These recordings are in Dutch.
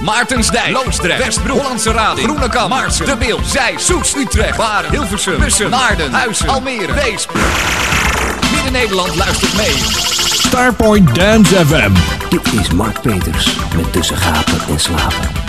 Maartensdijk, Loosdrecht, Westbroek, Hollandse Rading, Groenekan, Maarsen, De Beeld, Zij, Soest, Utrecht, Baren, Hilversum, Bussen, Naarden, Huizen, Almere, Weesp. Midden-Nederland luistert mee. Starpoint Dance FM. Dit is Mark Peters met Tussen Gapen en Slapen.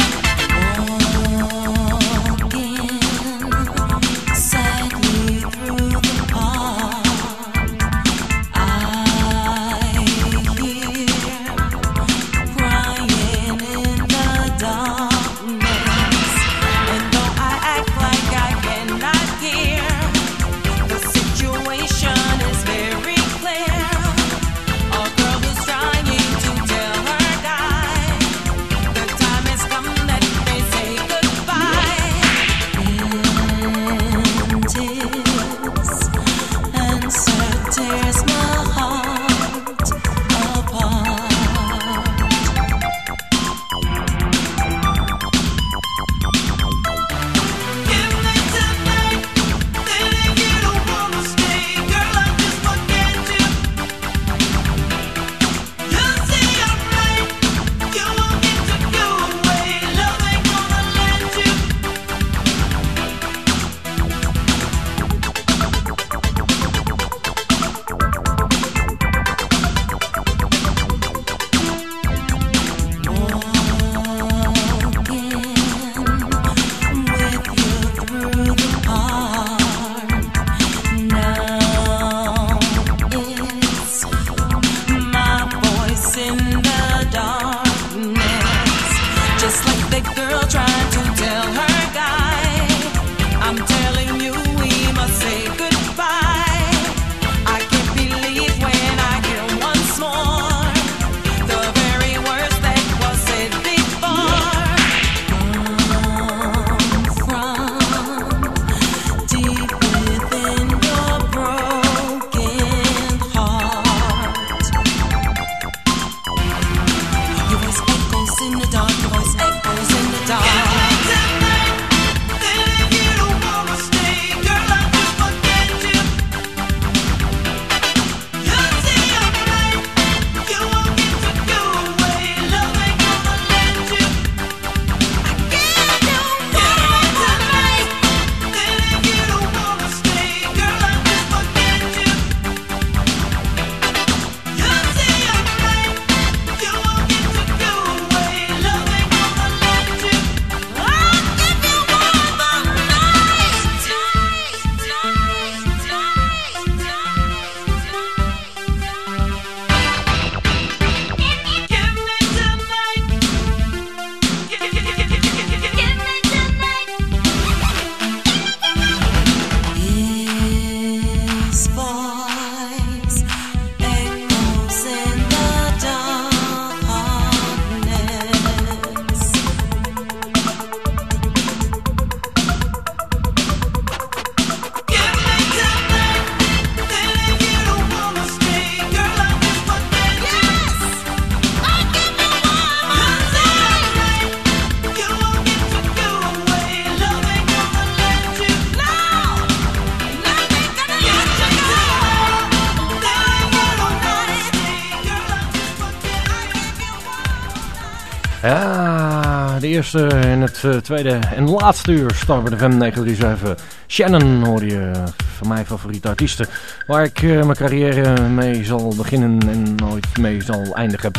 Eerste en het uh, tweede en laatste uur Star de FM 937. Shannon hoor je van mijn favoriete artiesten. Waar ik uh, mijn carrière mee zal beginnen en nooit mee zal eindigen.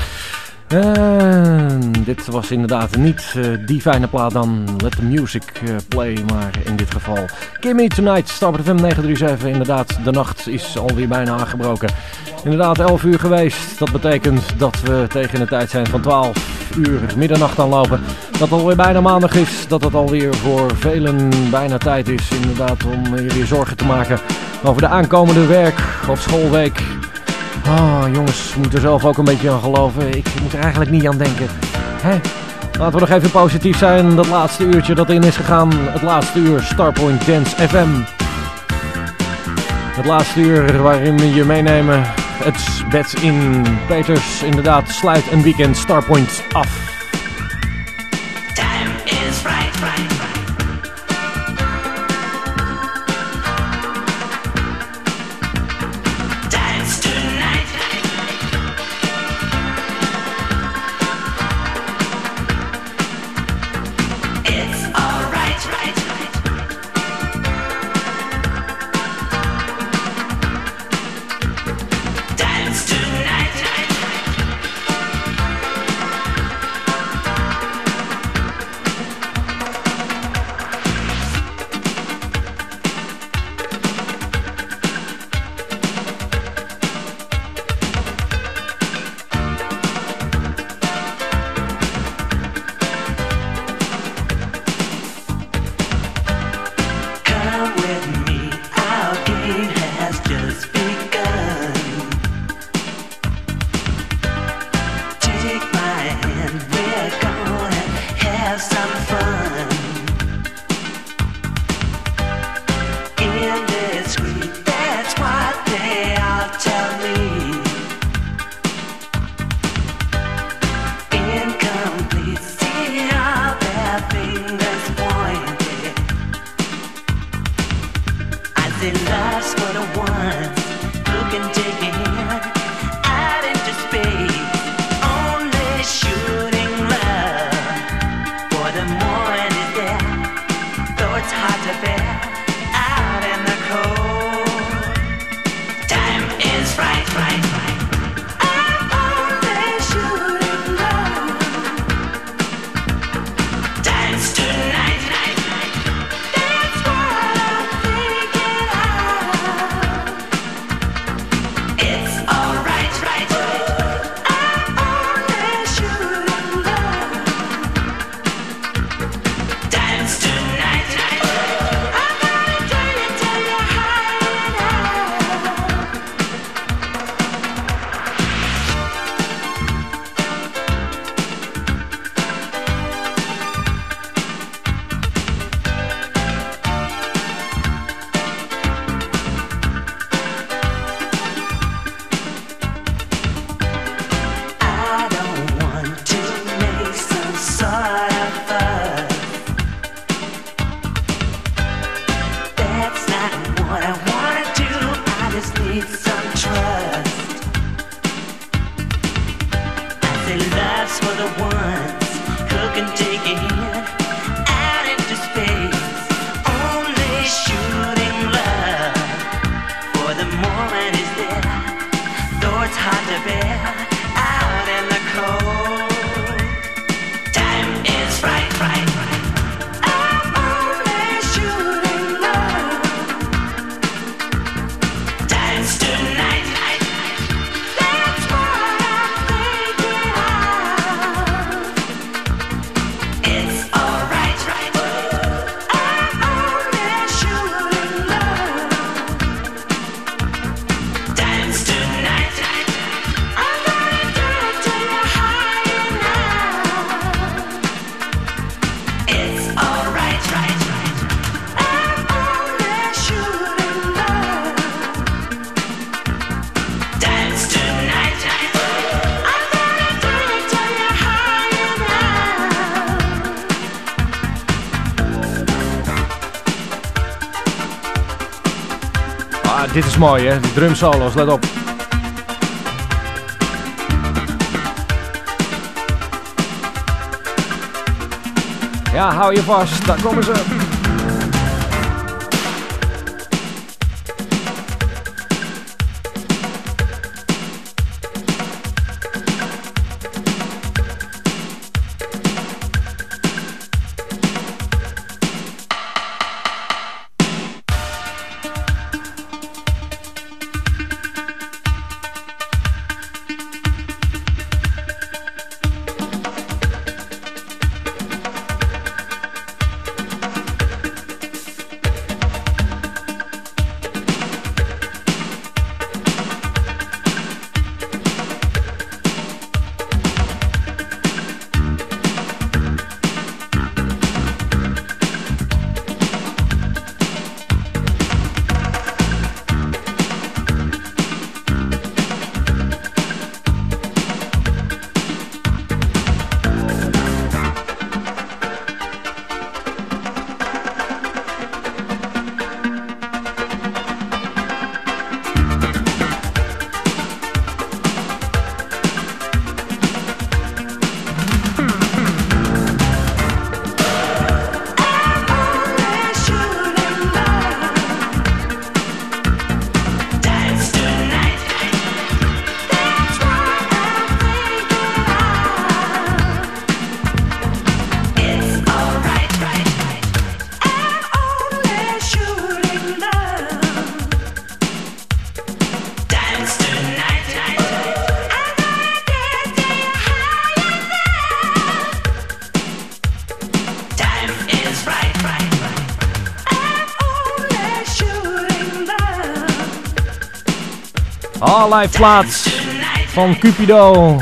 Dit was inderdaad niet uh, die fijne plaat dan Let the Music Play, maar in dit geval Gimme Tonight, Star FM 937. Inderdaad, de nacht is alweer bijna aangebroken. Inderdaad, 11 uur geweest. Dat betekent dat we tegen de tijd zijn van 12 uur middernacht aanlopen. Dat het alweer bijna maandag is. Dat het alweer voor velen bijna tijd is inderdaad om je zorgen te maken over de aankomende werk- of schoolweek. Ah, jongens, moeten er zelf ook een beetje aan geloven. Ik moet er eigenlijk niet aan denken. Hè? Laten we nog even positief zijn. Dat laatste uurtje dat in is gegaan. Het laatste uur Starpoint Dance FM. Het laatste uur waarin we je meenemen het bed in Peters. Inderdaad, sluit een weekend Starpoint af. dit is try. Mooi hè, die drum solos, let op. Ja, hou je vast, daar komen ze. Live plaats van Cupido.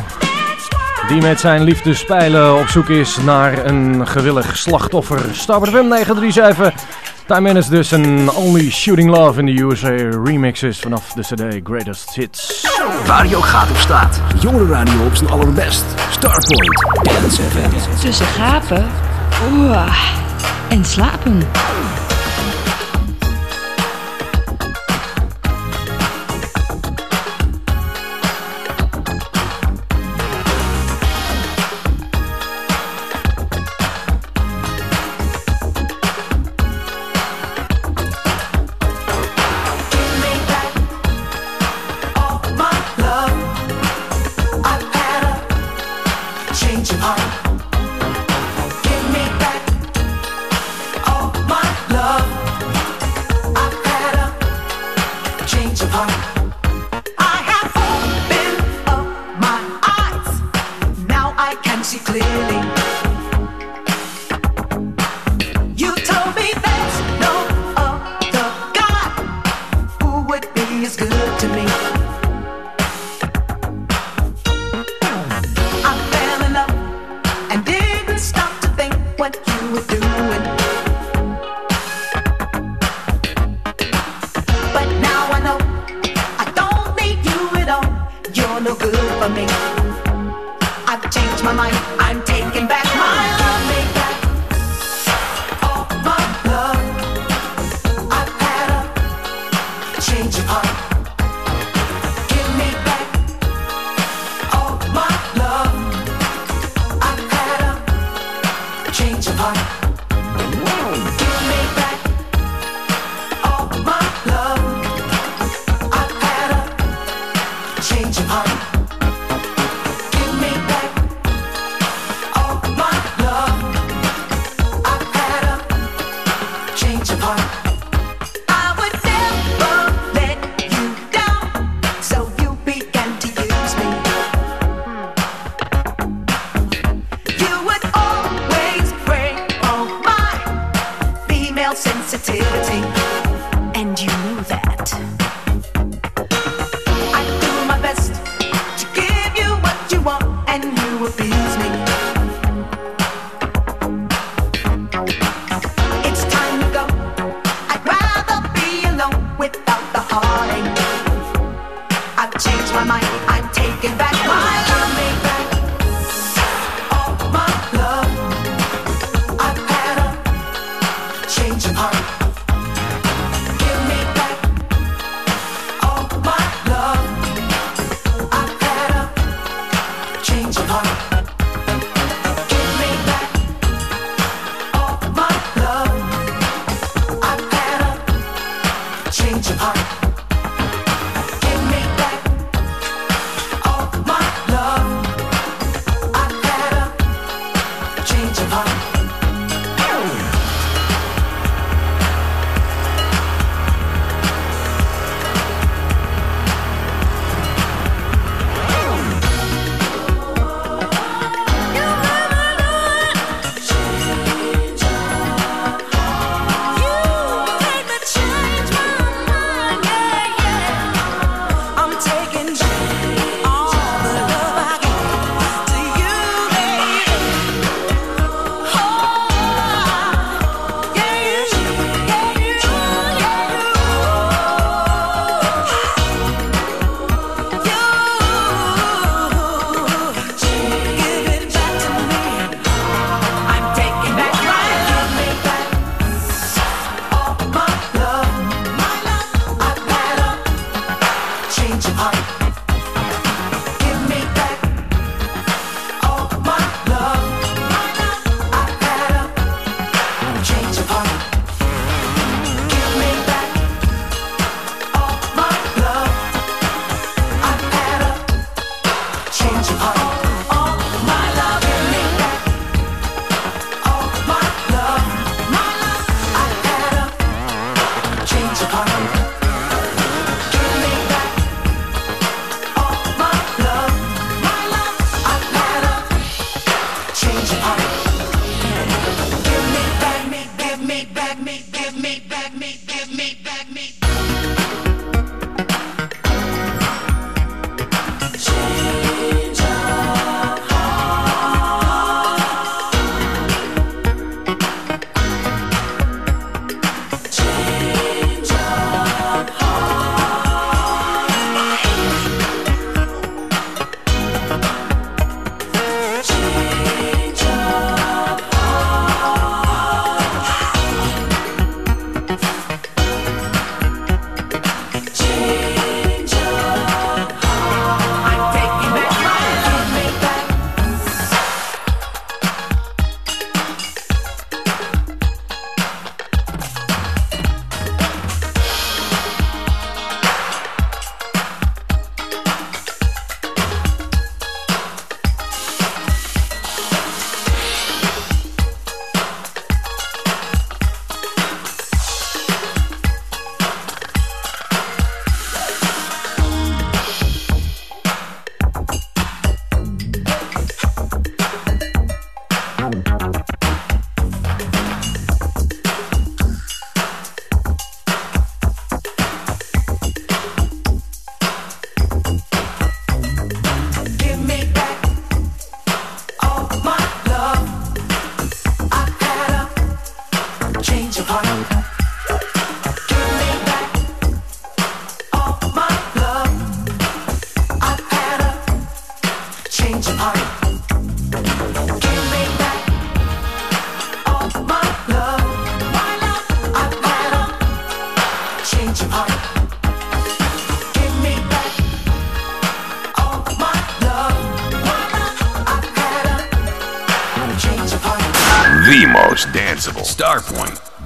Die met zijn liefdespijlen op zoek is naar een gewillig slachtoffer. Starboard FM 937. Time Minutes dus een Only Shooting Love in the USA remixes vanaf de CD Greatest Hits. Waar je ook gaat op staat. radio op zijn allerbest. Starpoint Dance FM. Tussen gapen oeh, en slapen.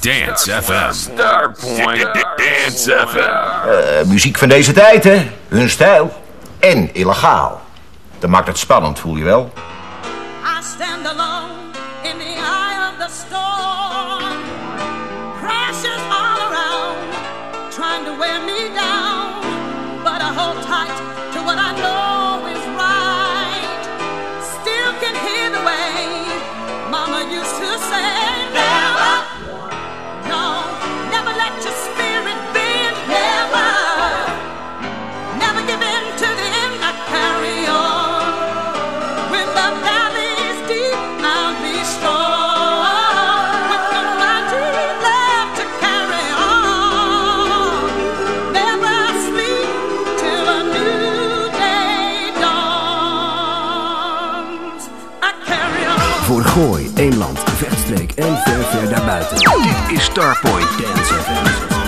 Dance FM. Starpoint Dance FM. Uh, muziek van deze tijd, hè? Hun stijl. En illegaal. Dat maakt het spannend, voel je wel? Gooi, Eemland, Vechtstreek en ver ver daarbuiten. Dit is Starpoint Dance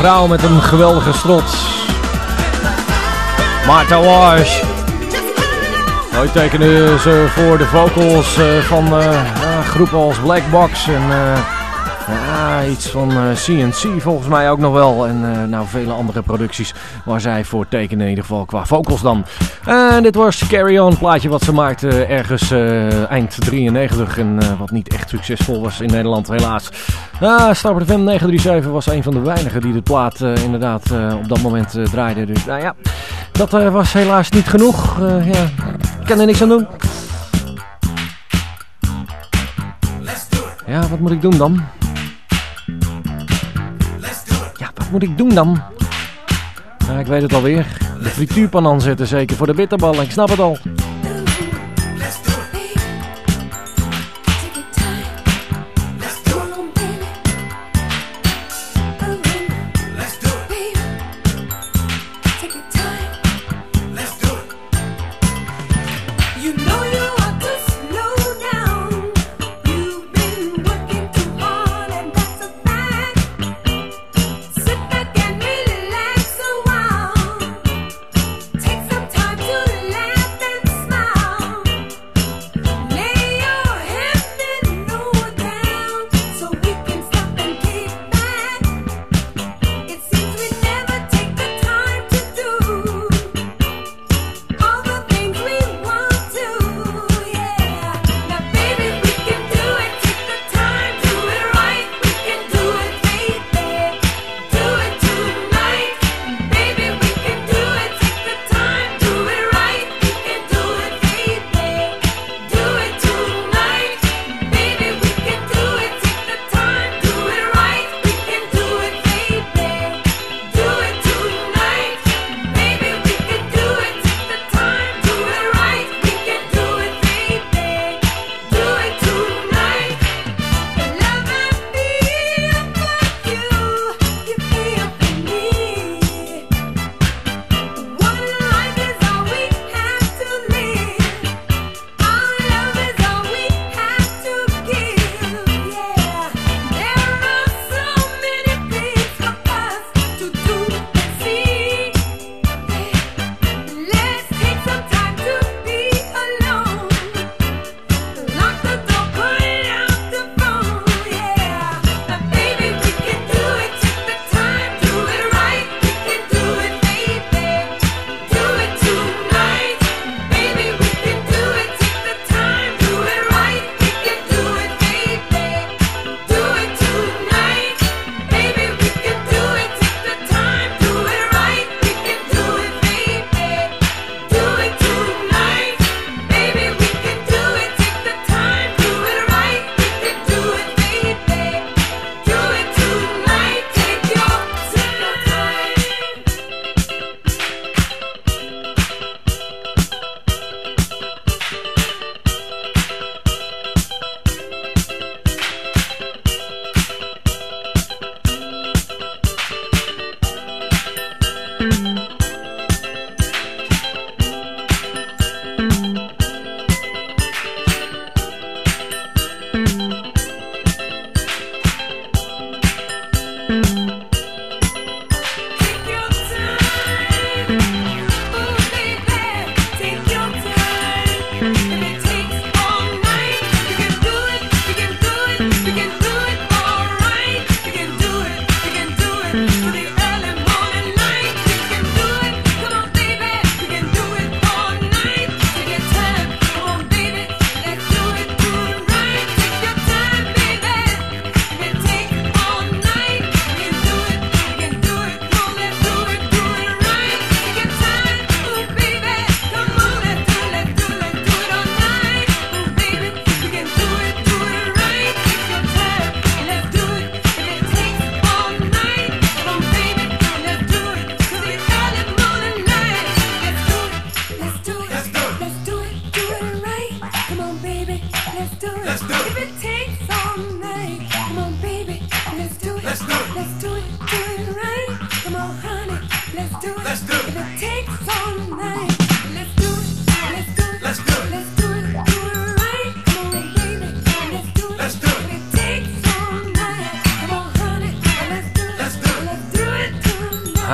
vrouw met een geweldige strot. Martha Wash. Ooit tekende ze voor de vocals van groepen als Black Box en... Iets van CNC eh, volgens mij ook nog wel. En nou, vele andere producties waar zij voor tekenen, in ieder geval qua vocals dan. En dit was Carry On, plaatje wat ze maakte ergens eind 93. En wat niet echt succesvol was in Nederland, helaas. Ah, Starper FM 937 was een van de weinigen die de plaat inderdaad op dat moment draaide. Dus nou ja, dat was helaas niet genoeg. ja, ik kan er niks aan doen. Ja, wat moet ik doen dan? moet ik doen dan? Ja, ik weet het alweer. De frituurpan aanzetten zeker voor de bitterballen. Ik snap het al.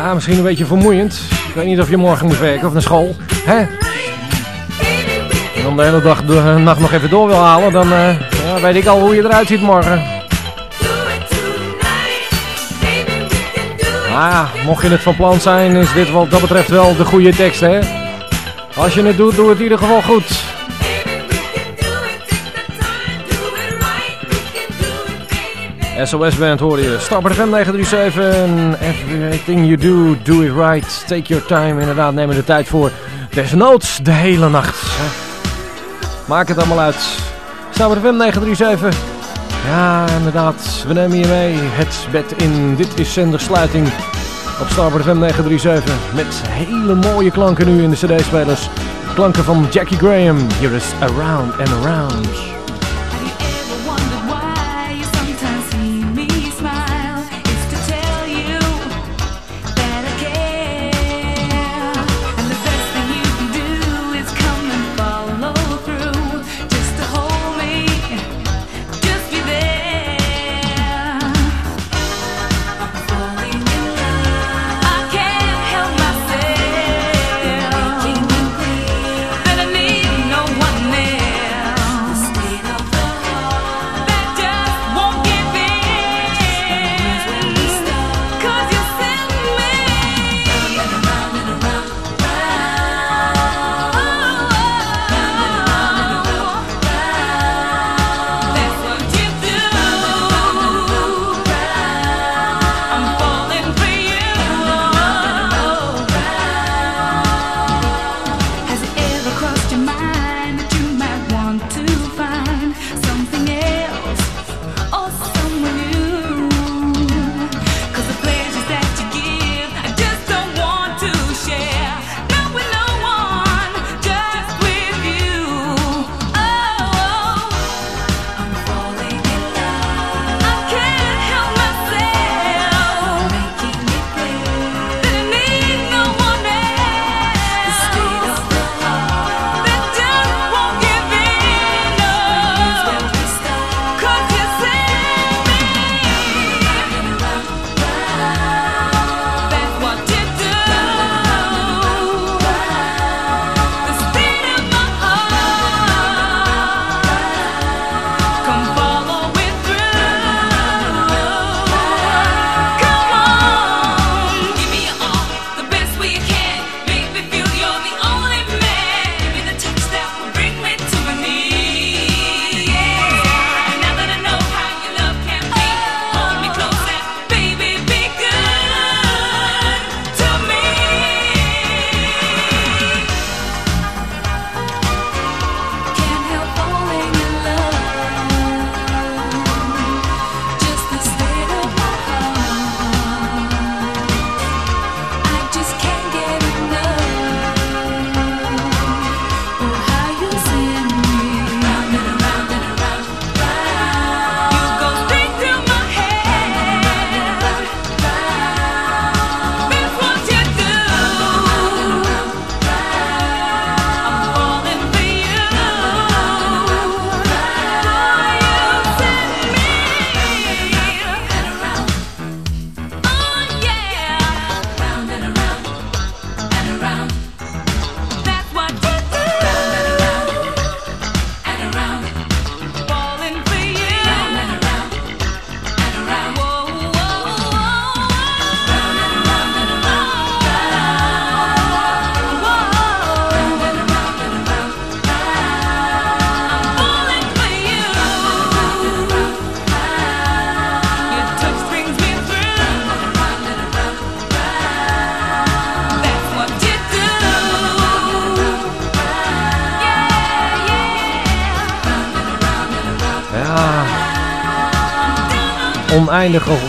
Ja, misschien een beetje vermoeiend. Ik weet niet of je morgen moet werken of naar school. Hè? En dan de hele dag de nacht nog even door wil halen, dan uh, ja, weet ik al hoe je eruit ziet morgen. Ja, mocht je het van plan zijn, is dit wat dat betreft wel de goede tekst, hè? Als je het doet, doe het in ieder geval goed. SOS Band hoor je. Stapper FM 937. Everything you do, do it right. Take your time. Inderdaad, neem er de tijd voor. Desnoods de hele nacht. Maak het allemaal uit. Stapper FM 937. Ja, inderdaad. We nemen je mee. Het bed in. Dit is zendersluiting op Starboard FM 937. Met hele mooie klanken nu in de cd-spelers. Klanken van Jackie Graham. Here is Around and Around.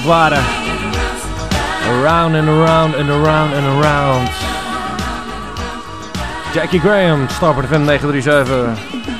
Ware. Around and around and around and around. Jackie Graham, Starport FM 937.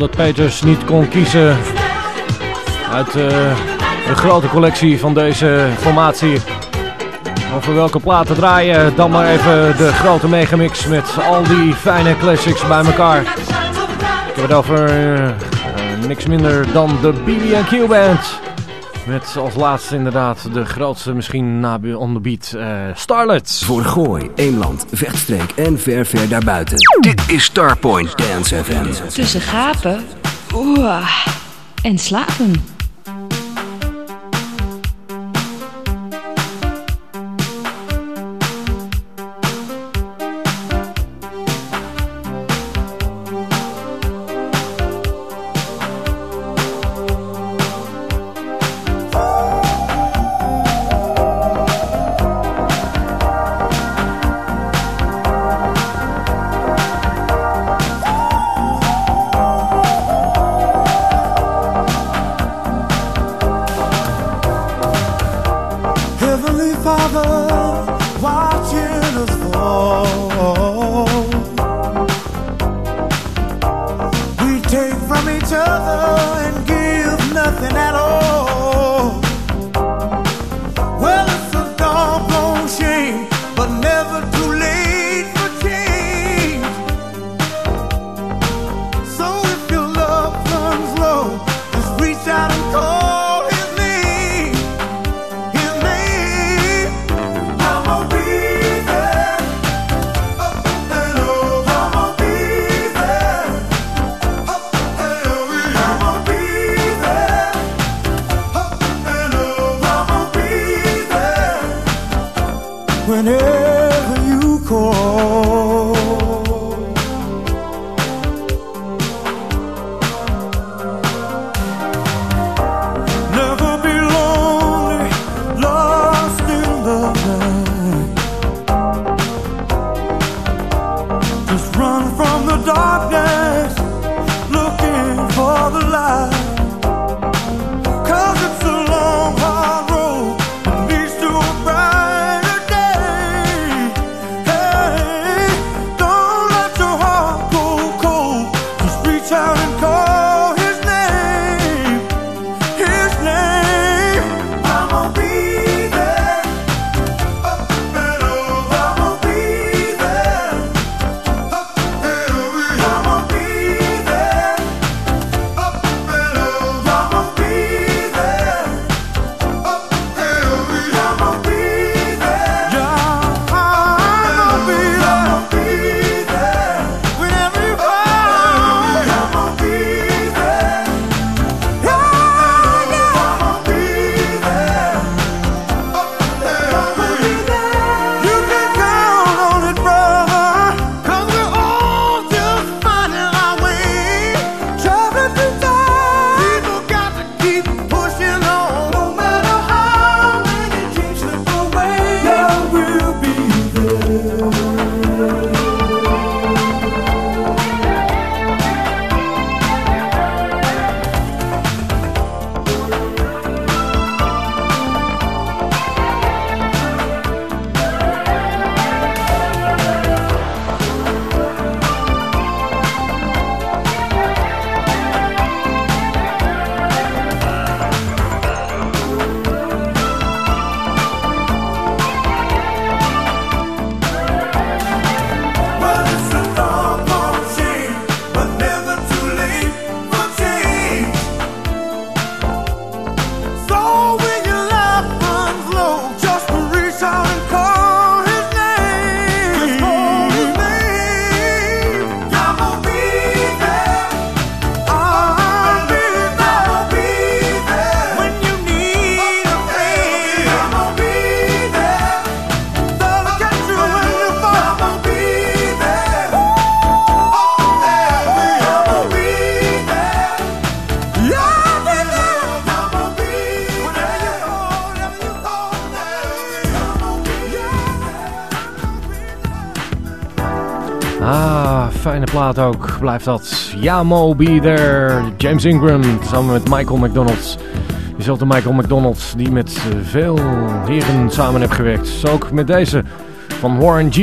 Omdat Peters niet kon kiezen uit uh, de grote collectie van deze formatie. Over welke platen draaien, dan maar even de grote megamix met al die fijne classics bij elkaar. Ik heb het over uh, niks minder dan de BB&Q Band. Met als laatste inderdaad de grootste misschien na on the beat, uh, Starlet. Voor Gooi, Eemland, Vechtstreek en ver ver daarbuiten. Dit is Starpoint Dance FM. Tussen gapen oeh, en slapen. other and give nothing at all. Blijft dat. Ja, Mo Be There. James Ingram samen met Michael McDonald. Dezelfde Michael McDonald die met veel heren samen heeft gewerkt. Zo ook met deze van Warren G.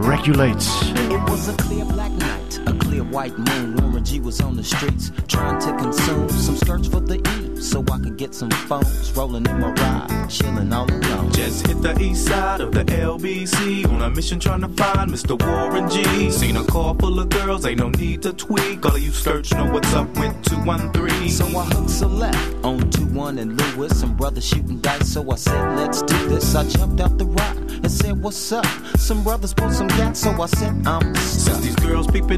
Regulates. It was a clear black a clear white moon Warren G was on the streets trying to consume some skirts for the E so I could get some phones rolling in my ride, chilling all alone. Just hit the east side of the LBC on a mission trying to find Mr. Warren G. Seen a car full of girls, ain't no need to tweak. All of you search know what's up with 213. So I hooked a left on 21 and Lewis. Some brothers shooting dice, so I said, let's do this. I jumped out the rock and said, what's up? Some brothers pulled some gas, so I said, I'm stuck. Since these girls peeping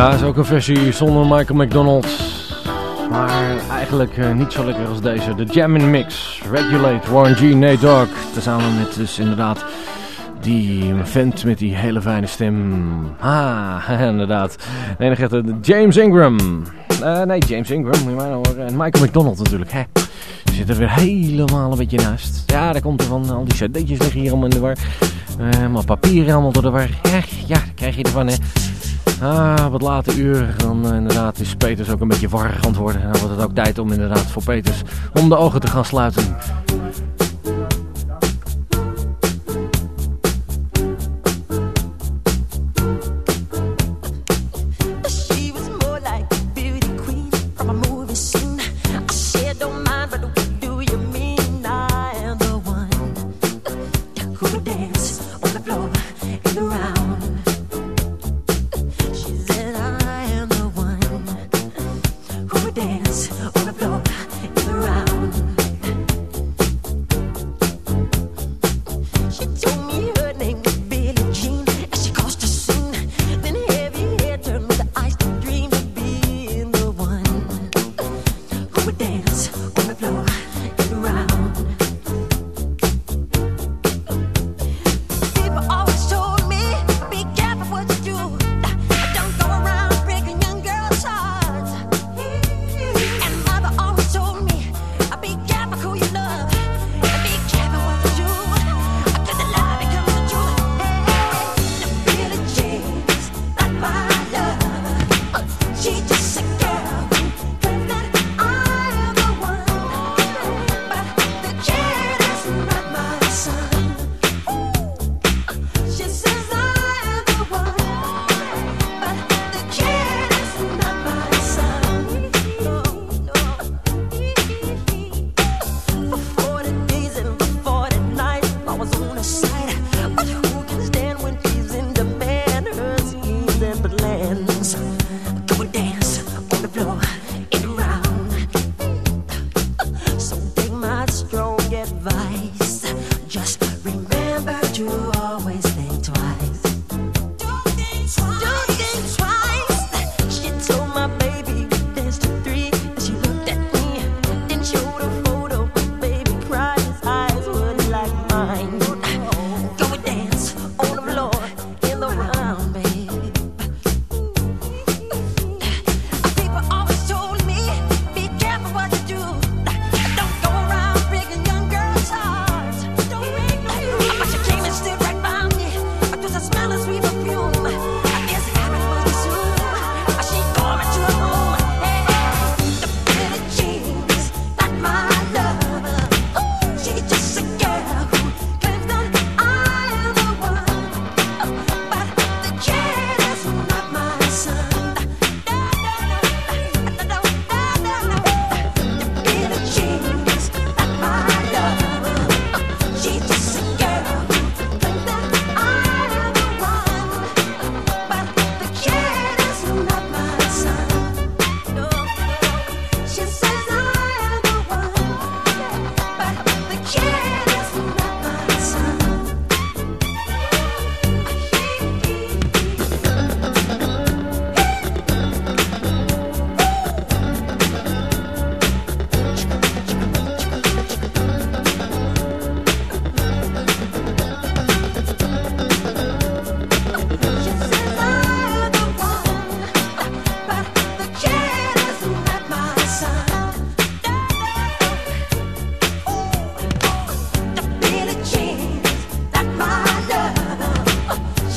Ja, is ook een versie zonder Michael McDonald. Maar eigenlijk uh, niet zo lekker als deze. De Jammin' Mix, Regulate, Warren G, Nate Dogg. Tezamen met dus inderdaad die vent met die hele fijne stem. Ah, inderdaad. Dan gaat het James Ingram. Uh, nee, James Ingram, moet je maar horen. En Michael McDonald natuurlijk, hè. Ze zitten er weer helemaal een beetje naast. Ja, daar komt er van. Al die cd'tjes liggen hier allemaal in de war. Uh, maar papieren allemaal door de war. Ja, daar krijg je ervan, hè. Ah, wat later uur. Dan uh, inderdaad is Peters ook een beetje warrig antwoorden. En dan wordt het ook tijd om inderdaad voor Peters om de ogen te gaan sluiten.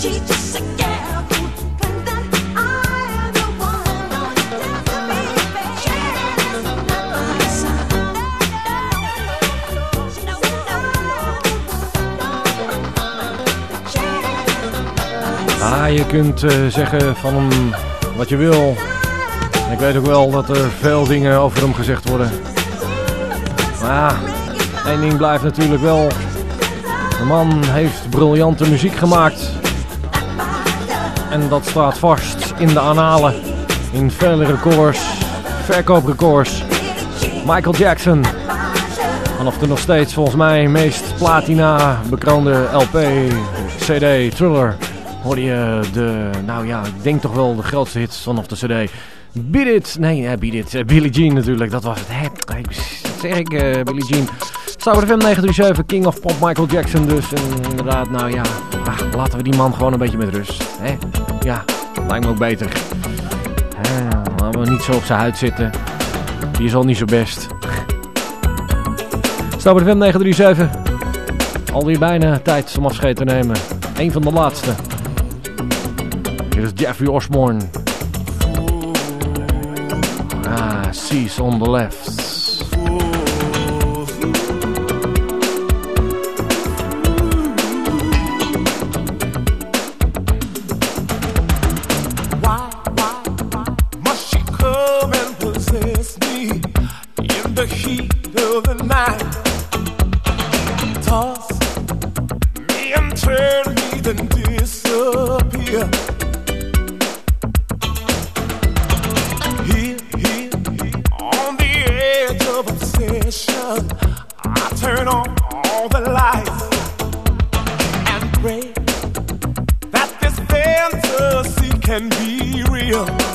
Ah, je kunt eh, zeggen van hem wat je wil. Ik weet ook wel dat er veel dingen over hem gezegd worden. Maar ja, één ding blijft natuurlijk wel. De man heeft briljante muziek gemaakt. En dat staat vast in de analen. In vele records, verkooprecords. Michael Jackson. Vanaf de nog steeds volgens mij meest platina bekroonde LP, CD, Thriller. Hoor je de, nou ja, ik denk toch wel de grootste hits vanaf de CD. Beat It, nee, ja, Beat It, uh, Billie Jean natuurlijk, dat was het. Zeg ik, uh, Billie Jean. Sauber FM 937, King of Pop, Michael Jackson dus. En inderdaad, nou ja, ah, laten we die man gewoon een beetje met rust. Hè? Ja, lijkt me ook beter. Hè, laten we niet zo op zijn huid zitten. Die is al niet zo best. Sauber FM 937. Alweer bijna tijd om afscheid te nemen. Eén van de laatste. Hier is Jeffrey Osborne. Ah, Seas on the left. I turn on all the lights and pray that this fantasy can be real.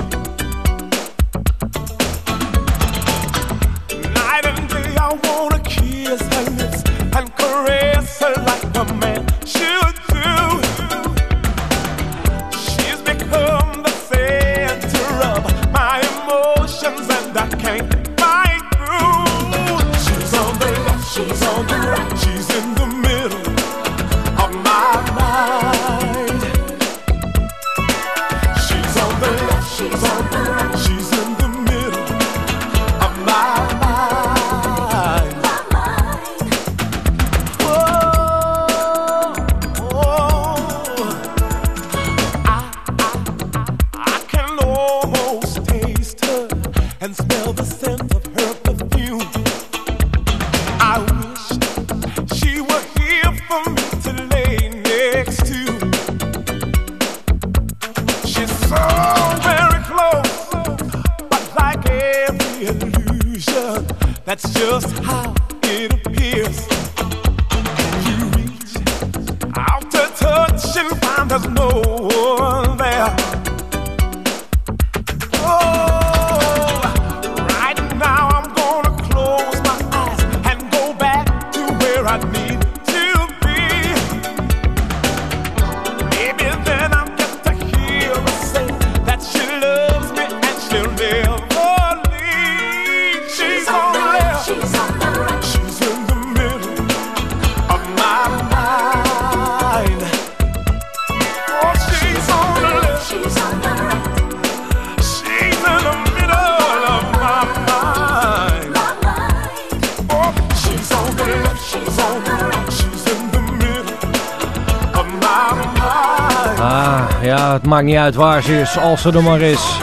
Maakt niet uit waar ze is, als ze er maar is.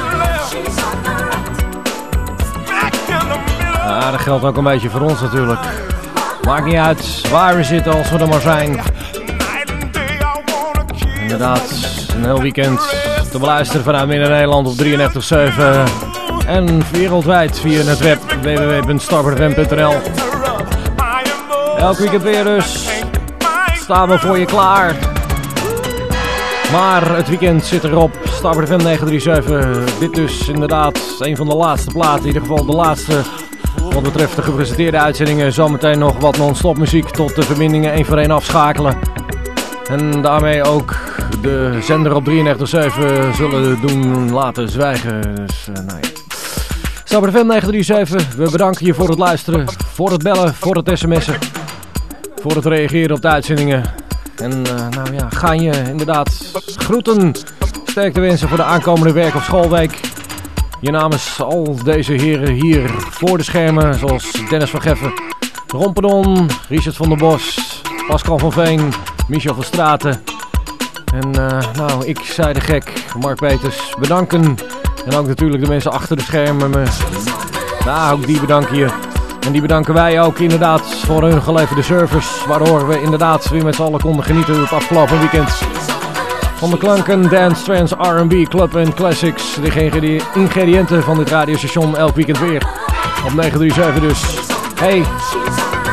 Ja, dat geldt ook een beetje voor ons natuurlijk. Maakt niet uit waar we zitten, als we er maar zijn. Inderdaad, een heel weekend te beluisteren vanuit Midden-Nederland op 93.7. En wereldwijd via het web www.starboardfm.nl Elk weekend weer dus. Staan we voor je klaar. Maar het weekend zit erop. Starboard FM 937. Dit dus inderdaad een van de laatste platen. In ieder geval de laatste wat betreft de gepresenteerde uitzendingen. Zometeen nog wat non-stop muziek tot de verbindingen één voor één afschakelen. En daarmee ook de zender op 93.7 zullen doen laten zwijgen. Dus uh, nou ja. FM 937, we bedanken je voor het luisteren, voor het bellen, voor het sms'en, voor het reageren op de uitzendingen. En uh, nou ja, ga je inderdaad groeten. Sterkte wensen voor de aankomende werk- of schoolweek. Je namens al deze heren hier voor de schermen, zoals Dennis van Geffen, Rompedon, Richard van der Bos, Pascal van Veen, Michel van Straten. En nou, ik zei de gek, Mark Peters, bedanken. En ook natuurlijk de mensen achter de schermen. Nou, ook die bedanken je. En die bedanken wij ook inderdaad voor hun geleverde service. Waardoor we inderdaad weer met z'n allen konden genieten het afgelopen weekend. Van de klanken, dance, trance, R&B, club en classics. De ingrediënten van dit radiostation elk weekend weer. Op 937 dus. Hey,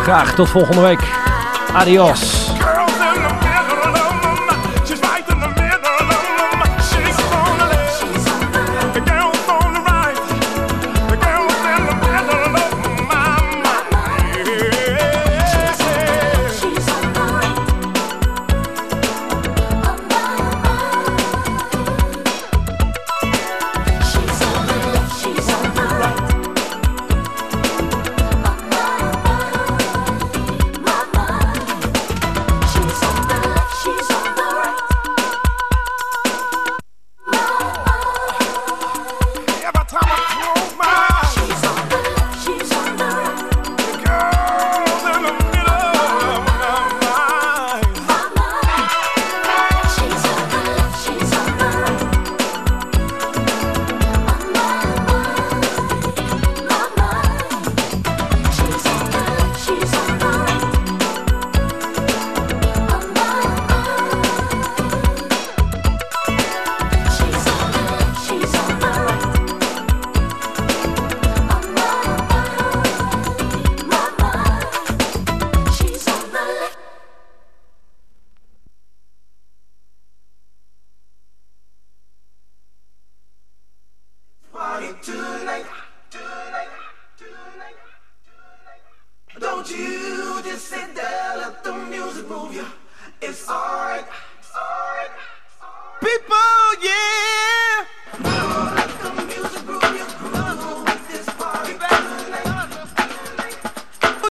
graag tot volgende week. Adios.